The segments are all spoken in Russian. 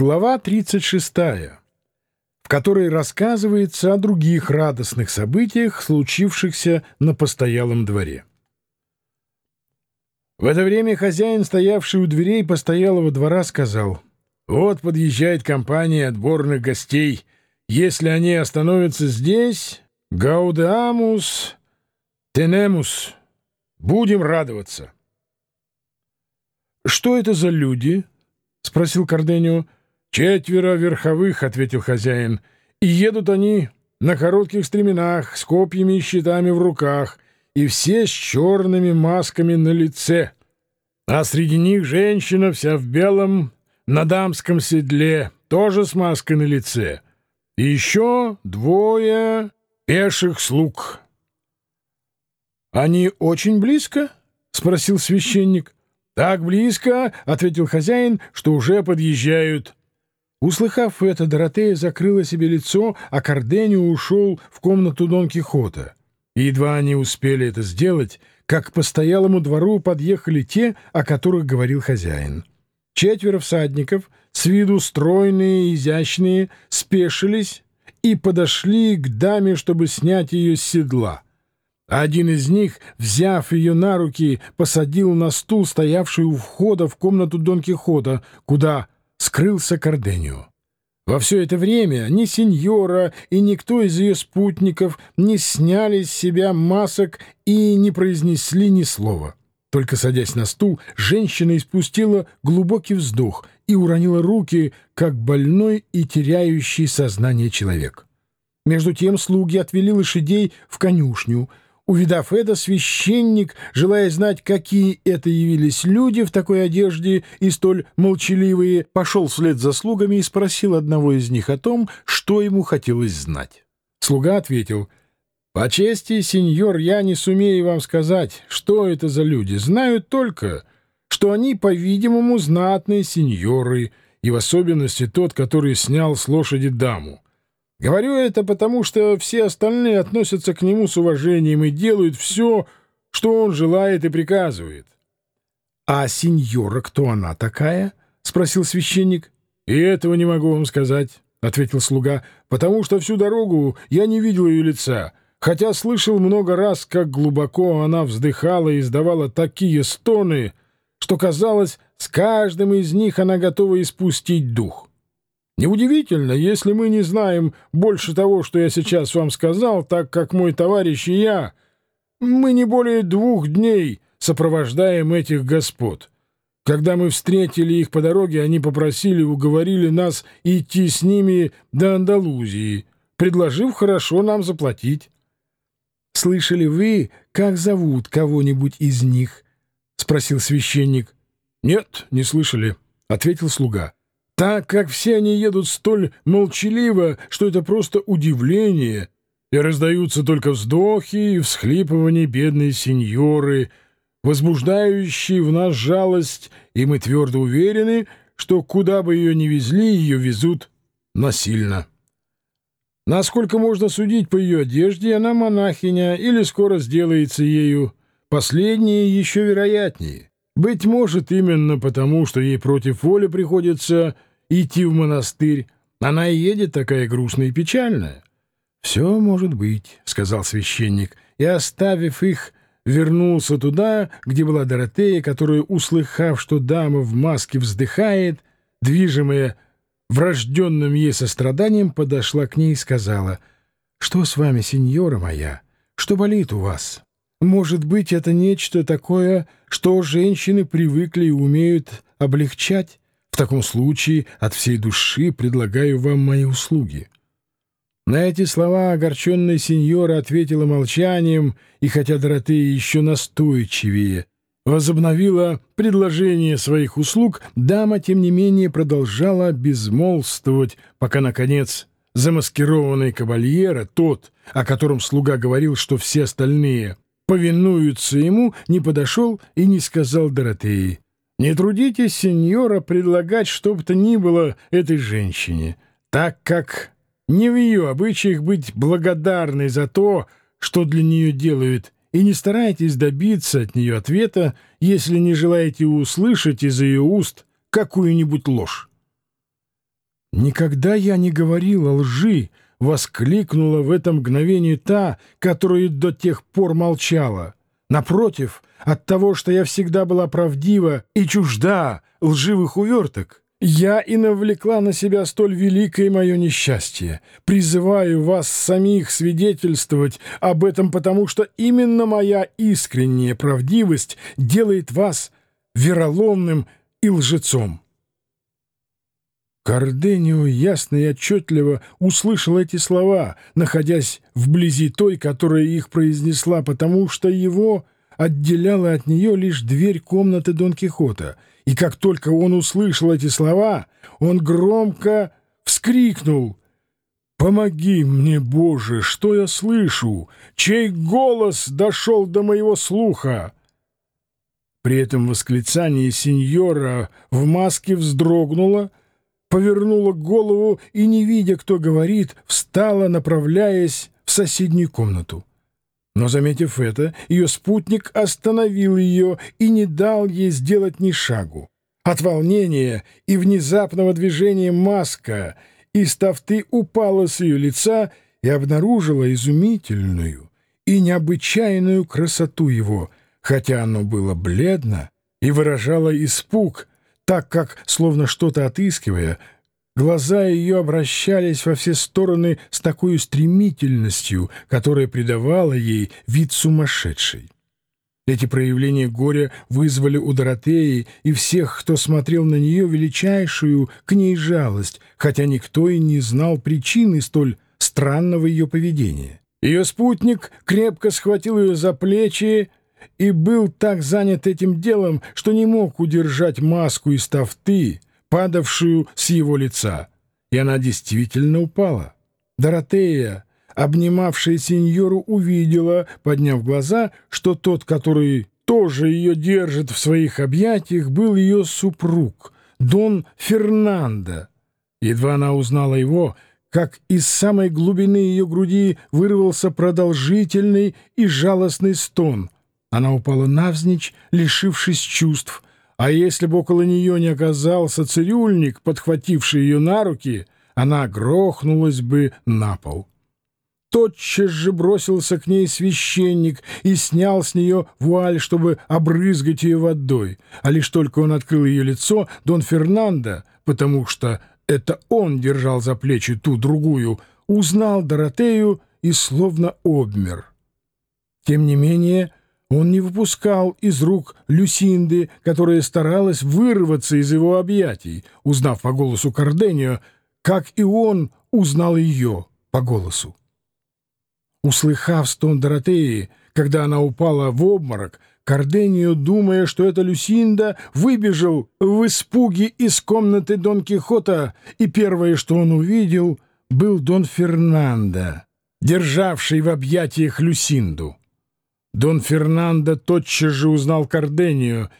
Глава 36, в которой рассказывается о других радостных событиях, случившихся на постоялом дворе. В это время хозяин, стоявший у дверей постоялого двора, сказал, «Вот подъезжает компания отборных гостей. Если они остановятся здесь, гаудеамус тенемус, будем радоваться». «Что это за люди?» — спросил Карденио. «Четверо верховых», — ответил хозяин, — «и едут они на коротких стременах, с копьями и щитами в руках, и все с черными масками на лице. А среди них женщина вся в белом, на дамском седле, тоже с маской на лице. И еще двое пеших слуг». «Они очень близко?» — спросил священник. «Так близко», — ответил хозяин, — «что уже подъезжают». Услыхав это, Доротея закрыла себе лицо, а Карденио ушел в комнату Дон Кихота. Едва они успели это сделать, как к постоялому двору подъехали те, о которых говорил хозяин. Четверо всадников, с виду стройные и изящные, спешились и подошли к даме, чтобы снять ее с седла. Один из них, взяв ее на руки, посадил на стул, стоявший у входа в комнату Дон Кихота, куда скрылся Карденио. Во все это время ни сеньора и никто из ее спутников не сняли с себя масок и не произнесли ни слова. Только садясь на стул, женщина испустила глубокий вздох и уронила руки, как больной и теряющий сознание человек. Между тем слуги отвели лошадей в конюшню — Увидав это, священник, желая знать, какие это явились люди в такой одежде и столь молчаливые, пошел вслед за слугами и спросил одного из них о том, что ему хотелось знать. Слуга ответил, «По чести, сеньор, я не сумею вам сказать, что это за люди. Знаю только, что они, по-видимому, знатные сеньоры, и в особенности тот, который снял с лошади даму. Говорю это потому, что все остальные относятся к нему с уважением и делают все, что он желает и приказывает. — А сеньора, кто она такая? — спросил священник. — И этого не могу вам сказать, — ответил слуга, — потому что всю дорогу я не видел ее лица, хотя слышал много раз, как глубоко она вздыхала и издавала такие стоны, что, казалось, с каждым из них она готова испустить дух. Неудивительно, если мы не знаем больше того, что я сейчас вам сказал, так как мой товарищ и я, мы не более двух дней сопровождаем этих господ. Когда мы встретили их по дороге, они попросили, уговорили нас идти с ними до Андалузии, предложив хорошо нам заплатить. — Слышали вы, как зовут кого-нибудь из них? — спросил священник. — Нет, не слышали, — ответил слуга так как все они едут столь молчаливо, что это просто удивление, и раздаются только вздохи и всхлипывания бедной сеньоры, возбуждающие в нас жалость, и мы твердо уверены, что куда бы ее ни везли, ее везут насильно. Насколько можно судить по ее одежде, она монахиня или скоро сделается ею. Последнее еще вероятнее. Быть может, именно потому, что ей против воли приходится идти в монастырь. Она и едет такая грустная и печальная. — Все может быть, — сказал священник, и, оставив их, вернулся туда, где была Доротея, которая, услыхав, что дама в маске вздыхает, движимая врожденным ей состраданием, подошла к ней и сказала, «Что с вами, сеньора моя? Что болит у вас? Может быть, это нечто такое, что женщины привыкли и умеют облегчать? В таком случае от всей души предлагаю вам мои услуги». На эти слова огорченная сеньора ответила молчанием, и хотя Доротея еще настойчивее возобновила предложение своих услуг, дама, тем не менее, продолжала безмолвствовать, пока, наконец, замаскированный кавальера, тот, о котором слуга говорил, что все остальные повинуются ему, не подошел и не сказал Доротеи. Не трудитесь, сеньора, предлагать что бы то ни было этой женщине, так как не в ее обычаях быть благодарной за то, что для нее делают, и не старайтесь добиться от нее ответа, если не желаете услышать из ее уст какую-нибудь ложь. «Никогда я не говорила лжи!» — воскликнула в это мгновение та, которая до тех пор молчала. «Напротив, от того, что я всегда была правдива и чужда лживых уверток, я и навлекла на себя столь великое мое несчастье. Призываю вас самих свидетельствовать об этом, потому что именно моя искренняя правдивость делает вас вероломным и лжецом. Карденио ясно и отчетливо услышал эти слова, находясь вблизи той, которая их произнесла, потому что его отделяла от нее лишь дверь комнаты Дон Кихота — и как только он услышал эти слова, он громко вскрикнул «Помоги мне, Боже, что я слышу? Чей голос дошел до моего слуха?» При этом восклицании сеньора в маске вздрогнула, повернула голову и, не видя, кто говорит, встала, направляясь в соседнюю комнату. Но, заметив это, ее спутник остановил ее и не дал ей сделать ни шагу. От волнения и внезапного движения маска из тафты упала с ее лица и обнаружила изумительную и необычайную красоту его, хотя оно было бледно и выражало испуг, так как, словно что-то отыскивая, Глаза ее обращались во все стороны с такой стремительностью, которая придавала ей вид сумасшедшей. Эти проявления горя вызвали у Доротеи и всех, кто смотрел на нее, величайшую к ней жалость, хотя никто и не знал причины столь странного ее поведения. Ее спутник крепко схватил ее за плечи и был так занят этим делом, что не мог удержать маску из тафты, падавшую с его лица, и она действительно упала. Доротея, обнимавшая сеньору, увидела, подняв глаза, что тот, который тоже ее держит в своих объятиях, был ее супруг, Дон Фернандо. Едва она узнала его, как из самой глубины ее груди вырвался продолжительный и жалостный стон. Она упала навзничь, лишившись чувств — а если бы около нее не оказался цирюльник, подхвативший ее на руки, она грохнулась бы на пол. Тотчас же бросился к ней священник и снял с нее вуаль, чтобы обрызгать ее водой. А лишь только он открыл ее лицо, Дон Фернандо, потому что это он держал за плечи ту другую, узнал Доротею и словно обмер. Тем не менее, он не выпускал из рук Люсинды, которая старалась вырваться из его объятий, узнав по голосу Карденио, как и он узнал ее по голосу. Услыхав стон Доротеи, когда она упала в обморок, Карденио, думая, что это Люсинда, выбежал в испуге из комнаты Дон Кихота, и первое, что он увидел, был Дон Фернандо, державший в объятиях Люсинду. Дон Фернандо тотчас же узнал Кардению,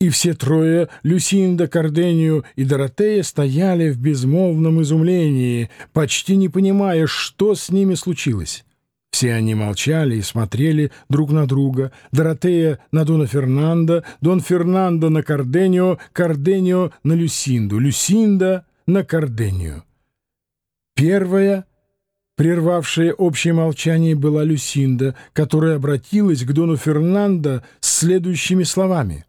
и все трое, Люсинда, Кардению и Доротея, стояли в безмолвном изумлении, почти не понимая, что с ними случилось. Все они молчали и смотрели друг на друга. Доротея на Дона Фернандо, Дон Фернандо на Карденио, Карденио на Люсинду, Люсинда на Карденио. Первая — Прервавшая общее молчание была Люсинда, которая обратилась к Дону Фернандо с следующими словами.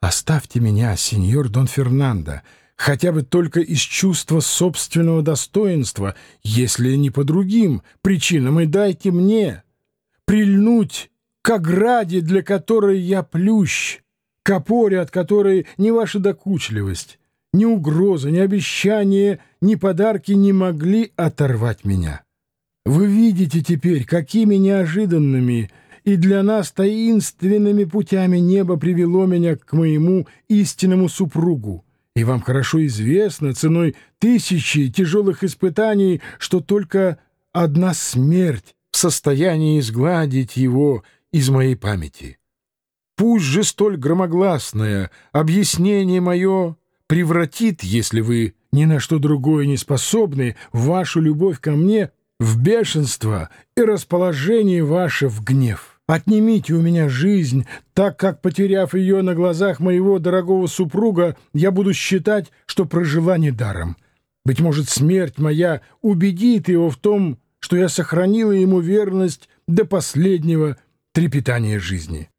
«Оставьте меня, сеньор Дон Фернандо, хотя бы только из чувства собственного достоинства, если не по другим причинам, и дайте мне прильнуть к ограде, для которой я плющ, к опоре, от которой не ваша докучливость, ни угроза, ни обещание, ни подарки не могли оторвать меня. Вы видите теперь, какими неожиданными и для нас таинственными путями небо привело меня к моему истинному супругу. И вам хорошо известно, ценой тысячи тяжелых испытаний, что только одна смерть в состоянии изгладить его из моей памяти. Пусть же столь громогласное объяснение мое превратит, если вы ни на что другое не способны, вашу любовь ко мне в бешенство и расположение ваше в гнев. Отнимите у меня жизнь, так как, потеряв ее на глазах моего дорогого супруга, я буду считать, что прожила недаром. Быть может, смерть моя убедит его в том, что я сохранила ему верность до последнего трепетания жизни.